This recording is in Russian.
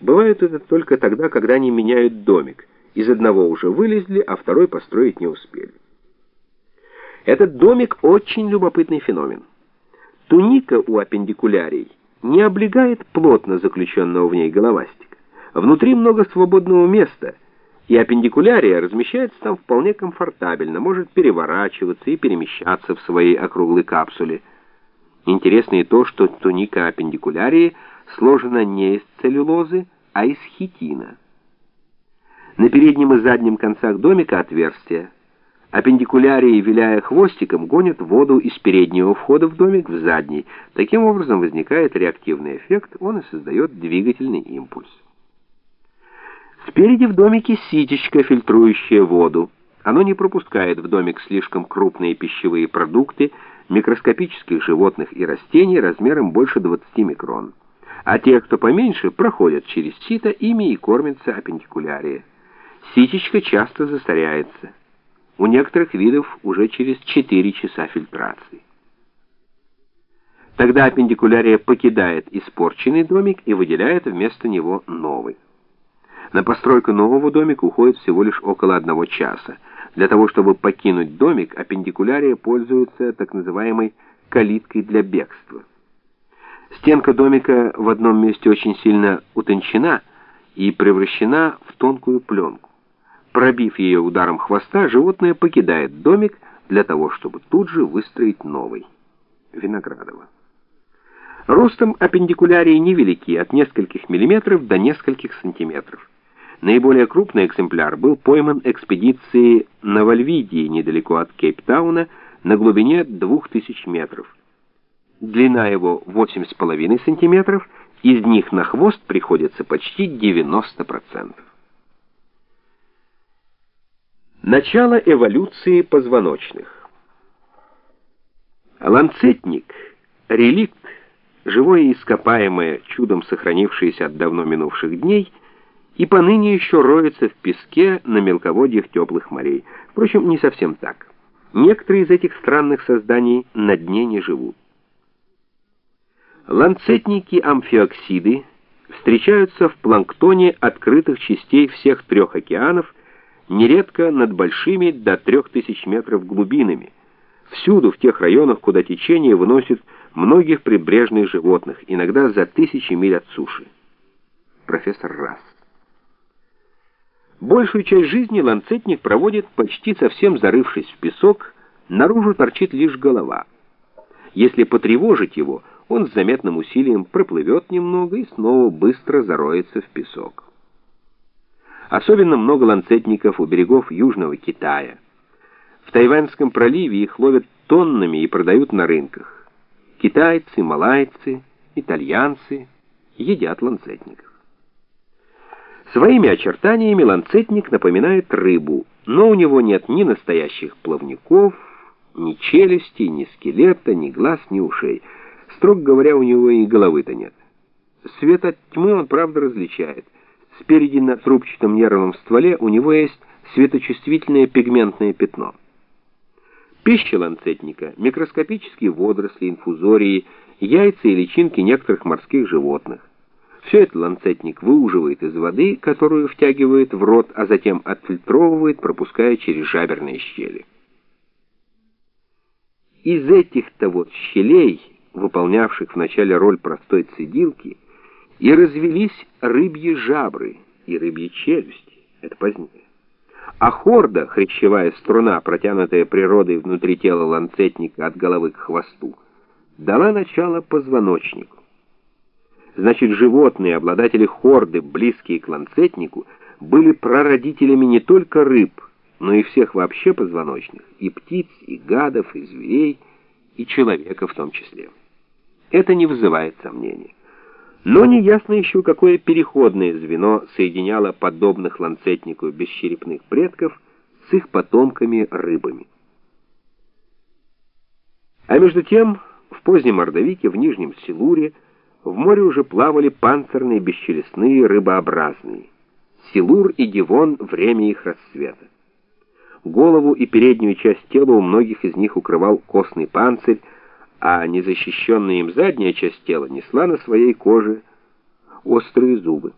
Бывает это только тогда, когда они меняют домик. Из одного уже вылезли, а второй построить не успели. Этот домик очень любопытный феномен. Туника у аппендикулярий не облегает плотно заключенного в ней головастика. Внутри много свободного места, и аппендикулярия размещается там вполне комфортабельно, может переворачиваться и перемещаться в своей округлой капсуле. Интересно и то, что туника аппендикулярии сложена не из целлюлозы, а из хитина. На переднем и заднем концах домика отверстия. Аппендикулярии, виляя хвостиком, гонят воду из переднего входа в домик в задний. Таким образом возникает реактивный эффект, он и создает двигательный импульс. Спереди в домике ситечко, фильтрующее воду. Оно не пропускает в домик слишком крупные пищевые продукты, микроскопических животных и растений размером больше 20 микрон. А те, кто поменьше, проходят через сито, ими и кормятся аппендикулярия. Ситечка часто засоряется. У некоторых видов уже через 4 часа фильтрации. Тогда аппендикулярия покидает испорченный домик и выделяет вместо него новый. На постройку нового домика уходит всего лишь около одного часа. Для того, чтобы покинуть домик, аппендикулярия пользуется так называемой калиткой для бегства. Стенка домика в одном месте очень сильно утончена и превращена в тонкую пленку. Пробив ее ударом хвоста, животное покидает домик для того, чтобы тут же выстроить новый. Виноградова. Ростом аппендикулярии невелики, от нескольких миллиметров до нескольких сантиметров. Наиболее крупный экземпляр был пойман экспедицией на Вальвидии, недалеко от Кейптауна, на глубине 2000 метров. Длина его 8,5 сантиметров, из них на хвост приходится почти 90%. Начало эволюции позвоночных. Ланцетник — реликт, живое ископаемое, чудом сохранившееся от давно минувших дней, и поныне еще роется в песке на мелководьях теплых морей. Впрочем, не совсем так. Некоторые из этих странных созданий на дне не живут. Ланцетники-амфиоксиды встречаются в планктоне открытых частей всех трех океанов – нередко над большими до 3000 метров глубинами, всюду в тех районах, куда течение выносит многих прибрежных животных, иногда за тысячи миль от суши. Профессор Расс. Большую часть жизни ланцетник проводит почти совсем зарывшись в песок, наружу торчит лишь голова. Если потревожить его, он с заметным усилием проплывет немного и снова быстро зароется в песок. Особенно много ланцетников у берегов Южного Китая. В Тайваньском проливе их ловят тоннами и продают на рынках. Китайцы, малайцы, итальянцы едят ланцетников. Своими очертаниями ланцетник напоминает рыбу, но у него нет ни настоящих плавников, ни челюсти, ни скелета, ни глаз, ни ушей. Строго говоря, у него и головы-то нет. Свет от тьмы он, правда, различает. Спереди на трубчатом нервном стволе у него есть светочувствительное пигментное пятно. Пища ланцетника – микроскопические водоросли, инфузории, яйца и личинки некоторых морских животных. Все это ланцетник выуживает из воды, которую втягивает в рот, а затем отфильтровывает, пропуская через жаберные щели. Из этих-то вот щелей, выполнявших вначале роль простой цедилки, и развелись рыбьи жабры и рыбьи челюсти. Это позднее. А хорда, хрящевая струна, протянутая природой внутри тела ланцетника от головы к хвосту, дала начало позвоночнику. Значит, животные, обладатели хорды, близкие к ланцетнику, были прародителями не только рыб, но и всех вообще позвоночных, и птиц, и гадов, и зверей, и человека в том числе. Это не вызывает сомнений. Но неясно еще, какое переходное звено соединяло подобных ланцетнику бесчерепных предков с их потомками-рыбами. А между тем, в позднем Ордовике, в Нижнем Силуре, в море уже плавали панцирные бесчелюстные рыбообразные. Силур и Дивон — время их расцвета. Голову и переднюю часть тела у многих из них укрывал костный панцирь, а незащищенная им задняя часть тела несла на своей коже острые зубы.